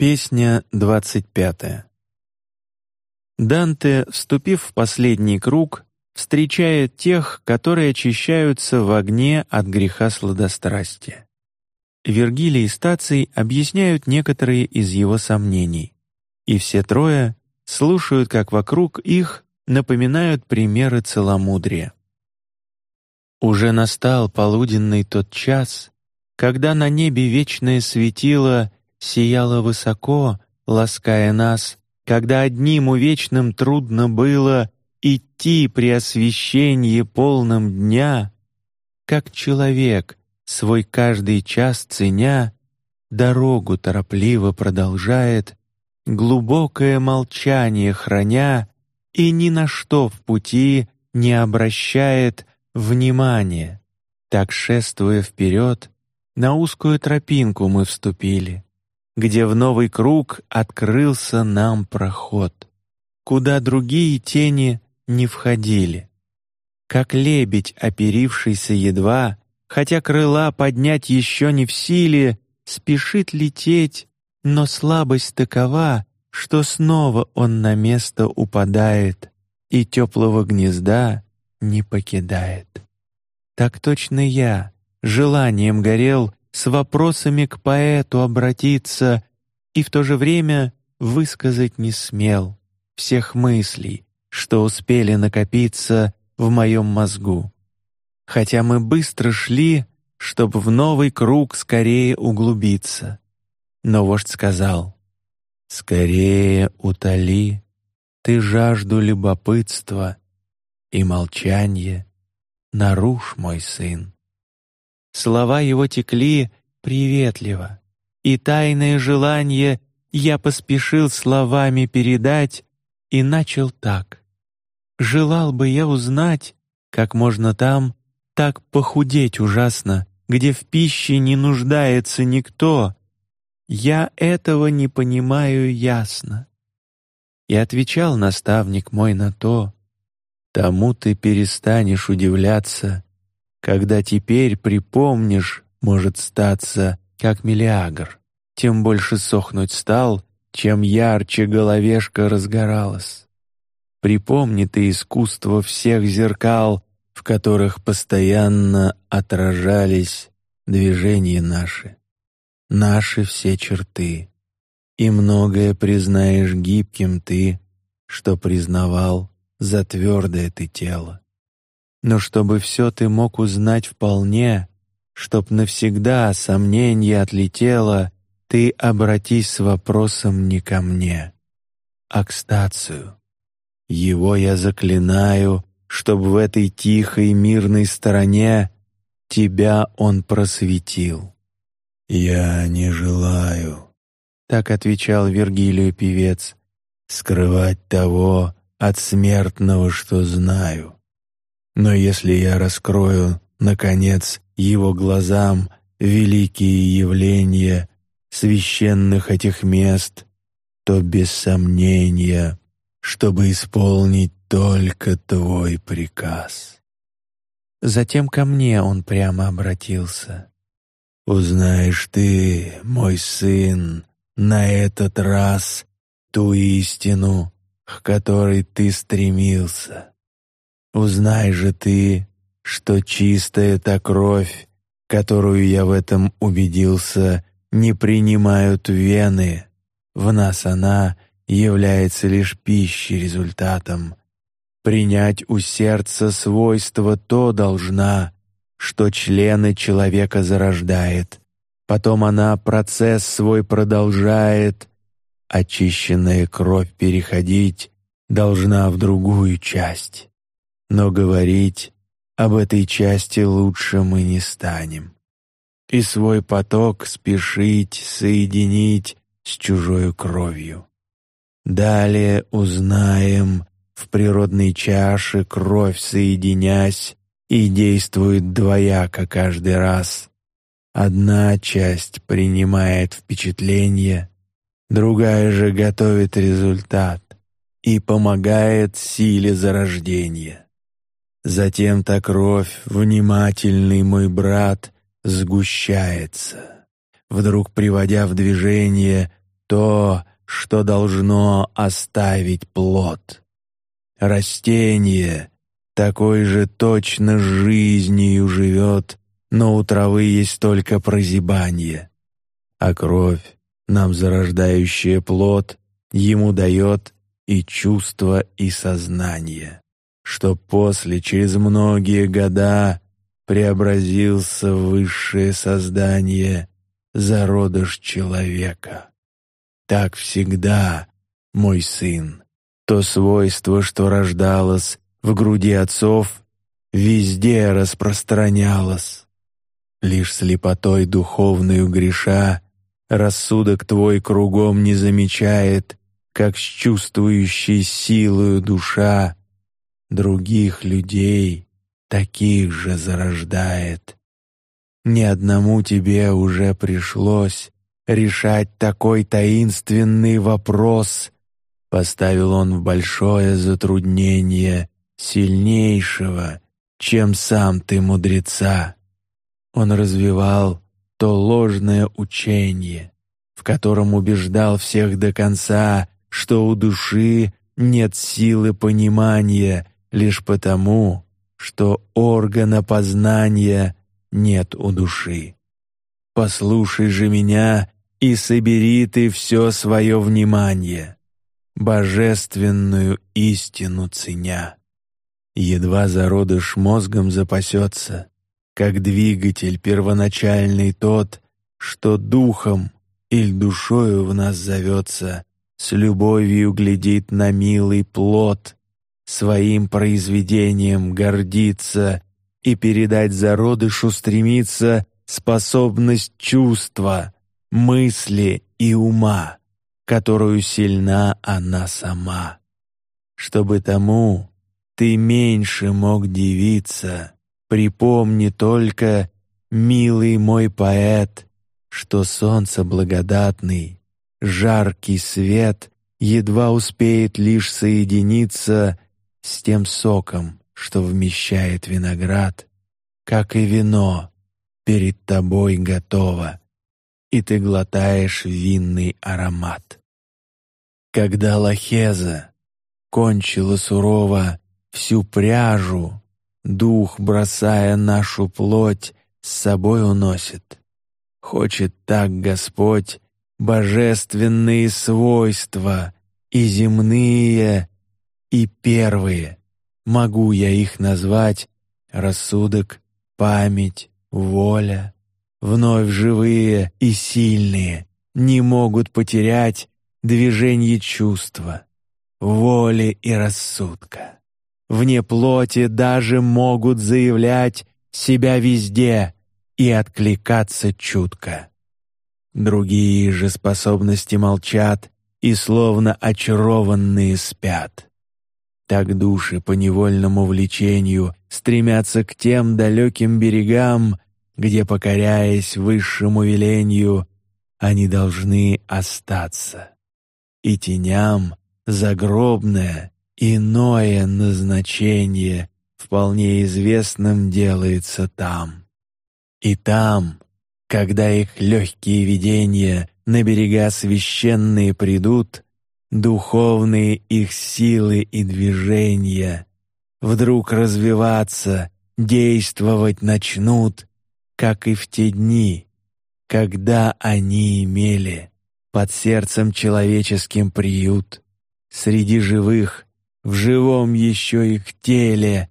Песня двадцать пятая. Данте, вступив в последний круг, встречает тех, которые очищаются в огне от греха сладострастия. Вергилий и Стаций объясняют некоторые из его сомнений, и все трое слушают, как вокруг их напоминают примеры целомудрия. Уже настал полуденный тот час, когда на небе вечное светило сияла высоко, лаская нас, когда одним увечным трудно было идти при освещении полном дня, как человек свой каждый час ценя, дорогу торопливо продолжает, глубокое молчание храня и ни на что в пути не обращает внимания. Так шествуя вперед, на узкую тропинку мы вступили где в новый круг открылся нам проход, куда другие тени не входили. Как лебедь, оперившийся едва, хотя крыла поднять еще не в силе, спешит лететь, но слабость такова, что снова он на место упадает и теплого гнезда не покидает. Так точно я желанием горел с вопросами к поэту обратиться и в то же время высказать не смел всех мыслей, что успели накопиться в моем мозгу. Хотя мы быстро шли, чтобы в новый круг скорее углубиться. Но вождь сказал: "Скорее утоли ты жажду любопытства и молчание, нарушь, мой сын. Слова его текли приветливо, и тайное желание я поспешил словами передать и начал так: желал бы я узнать, как можно там так похудеть ужасно, где в пище не нуждается никто. Я этого не понимаю ясно. И отвечал наставник мой на то: тому ты перестанешь удивляться когда теперь припомнишь, может статься, как Мелиагр, тем больше сохнуть стал, чем ярче головешка разгоралась. Припомни ты искусство всех зеркал, в которых постоянно отражались движения наши, наши все черты, и многое признаешь гибким ты, что признавал за твердое ты тело. Но чтобы все ты мог узнать вполне, чтоб навсегда сомнение отлетело, ты обратись с вопросом не ко мне, а к стацию. Его я заклинаю, чтоб в этой тихой мирной стороне тебя он просветил. Я не желаю, так отвечал Вергилию певец, скрывать того от смертного, что знаю. Но если я раскрою, наконец, его глазам великие явления священных этих мест, то без сомнения, чтобы исполнить только твой приказ. Затем ко мне он прямо обратился. Узнаешь ты, мой сын, на этот раз ту истину, к которой ты стремился. Узнай же ты, что чистая та кровь, которую я в этом убедился, не принимают вены. В нас она является лишь пищей результатом. Принять у сердца свойство то должна, что члены человека зарождает. Потом она процесс свой продолжает. Очищенная кровь переходить должна в другую часть но говорить об этой части лучше мы не станем. И свой поток спешить соединить с чужой кровью. Далее узнаем, в природной чаше кровь соединясь и действует двояко каждый раз. Одна часть принимает впечатление, другая же готовит результат и помогает силе зарождения. Затем та кровь, внимательный мой брат, сгущается, вдруг приводя в движение то, что должно оставить плод. Растение такой же точно жизнью живет, но у травы есть только прозябание, а кровь, нам зарождающая плод, ему дает и чувство, и сознание, что после, через многие года, преобразился в высшее создание, зародыш человека. Так всегда, мой сын, то свойство, что рождалось в груди отцов, везде распространялось. Лишь слепотой духовную греша рассудок твой кругом не замечает, как с чувствующей силою душа других людей таких же зарождает. Ни одному тебе уже пришлось решать такой таинственный вопрос. Поставил он в большое затруднение сильнейшего, чем сам ты мудреца. Он развивал то ложное учение, в котором убеждал всех до конца, что у души нет силы понимания лишь потому, что органа познания нет у души. Послушай же меня и собери ты все свое внимание, божественную истину ценя. Едва зародыш мозгом запасется, как двигатель первоначальный тот, что духом или душою в нас зовется, с любовью глядит на милый плод, своим произведением гордится и передать зародышу стремится способность чувства, мысли и ума, которую сильна она сама. Чтобы тому ты меньше мог дивиться, Припомни только, милый мой поэт, что солнце благодатный, жаркий свет едва успеет лишь соединиться с тем соком, что вмещает виноград, как и вино перед тобой готово, и ты глотаешь винный аромат. Когда лахеза кончила сурово всю пряжу Дух, бросая нашу плоть, с собой уносит. Хочет так Господь божественные свойства и земные, и первые. Могу я их назвать рассудок, память, воля, вновь живые и сильные, не могут потерять движение чувства, воли и рассудка вне плоти даже могут заявлять себя везде и откликаться чутко. Другие же способности молчат и словно очарованные спят. Так души по невольному влечению стремятся к тем далеким берегам, где, покоряясь высшему велению, они должны остаться. И теням загробное Иное назначение вполне известным делается там. И там, когда их легкие видения на берега священные придут, духовные их силы и движения вдруг развиваться, действовать начнут, как и в те дни, когда они имели под сердцем человеческим приют среди живых в живом еще их теле,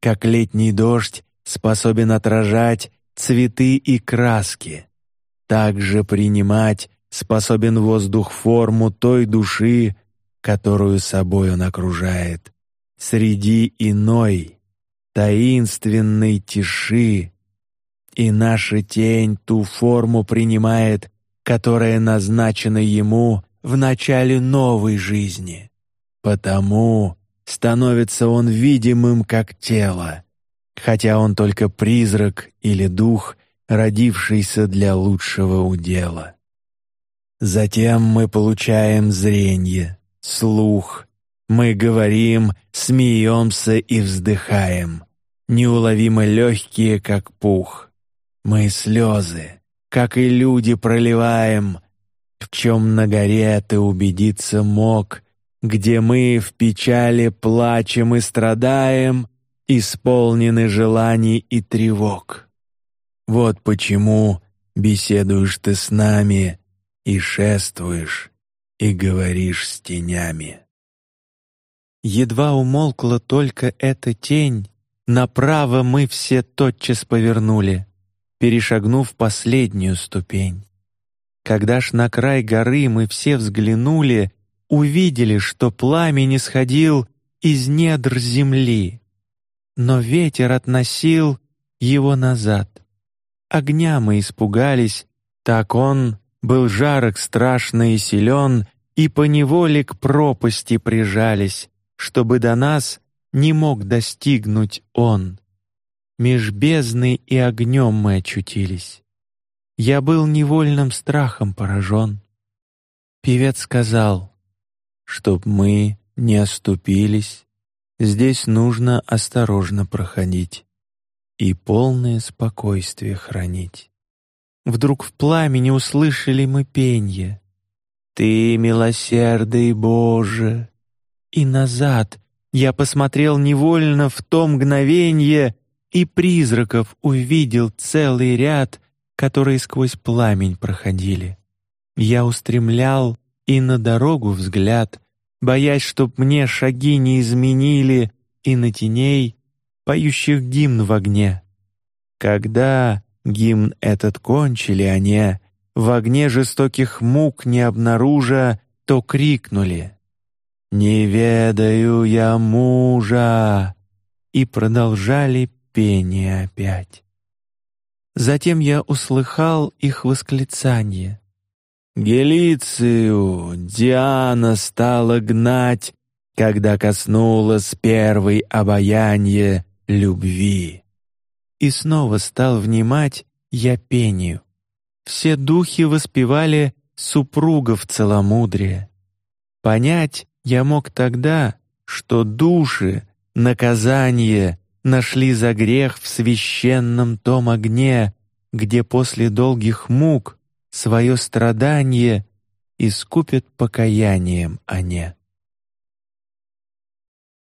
как летний дождь способен отражать цветы и краски, также принимать способен воздух форму той души, которую собой он окружает, среди иной таинственной тиши, и наша тень ту форму принимает, которая назначена ему в начале новой жизни. Потому становится он видимым как тело, хотя он только призрак или дух, родившийся для лучшего удела. Затем мы получаем зрение, слух, мы говорим, смеемся и вздыхаем, неуловимо легкие, как пух. Мы слезы, как и люди, проливаем, в чем на горе ты убедиться мог, где мы в печали плачем и страдаем, исполнены желаний и тревог. Вот почему беседуешь ты с нами и шествуешь и говоришь с тенями. Едва умолкла только эта тень, направо мы все тотчас повернули, перешагнув последнюю ступень. Когда ж на край горы мы все взглянули, увидели, что пламя не сходил из недр земли, но ветер относил его назад. Огня мы испугались, так он был жарок страшный и силен, и по неволе к пропасти прижались, чтобы до нас не мог достигнуть он. Меж бездной и огнем мы очутились. Я был невольным страхом поражен. Певец сказал, чтоб мы не оступились, здесь нужно осторожно проходить и полное спокойствие хранить. Вдруг в пламени услышали мы пенье. Ты милосердный Боже, и назад я посмотрел невольно в то мгновенье и призраков увидел целый ряд, которые сквозь пламень проходили. Я устремлял и на дорогу взгляд, боясь, чтоб мне шаги не изменили, и на теней, поющих гимн в огне. Когда гимн этот кончили они, в огне жестоких мук не обнаружа, то крикнули «Не ведаю я мужа!» и продолжали пение опять. Затем я услыхал их восклицание. Гелицию Диана стала гнать, когда коснулась первой обаяние любви. И снова стал внимать я пению. Все духи воспевали супругов целомудрия. Понять я мог тогда, что души наказание нашли за грех в священном том огне, где после долгих мук свое страдание искупят покаянием они.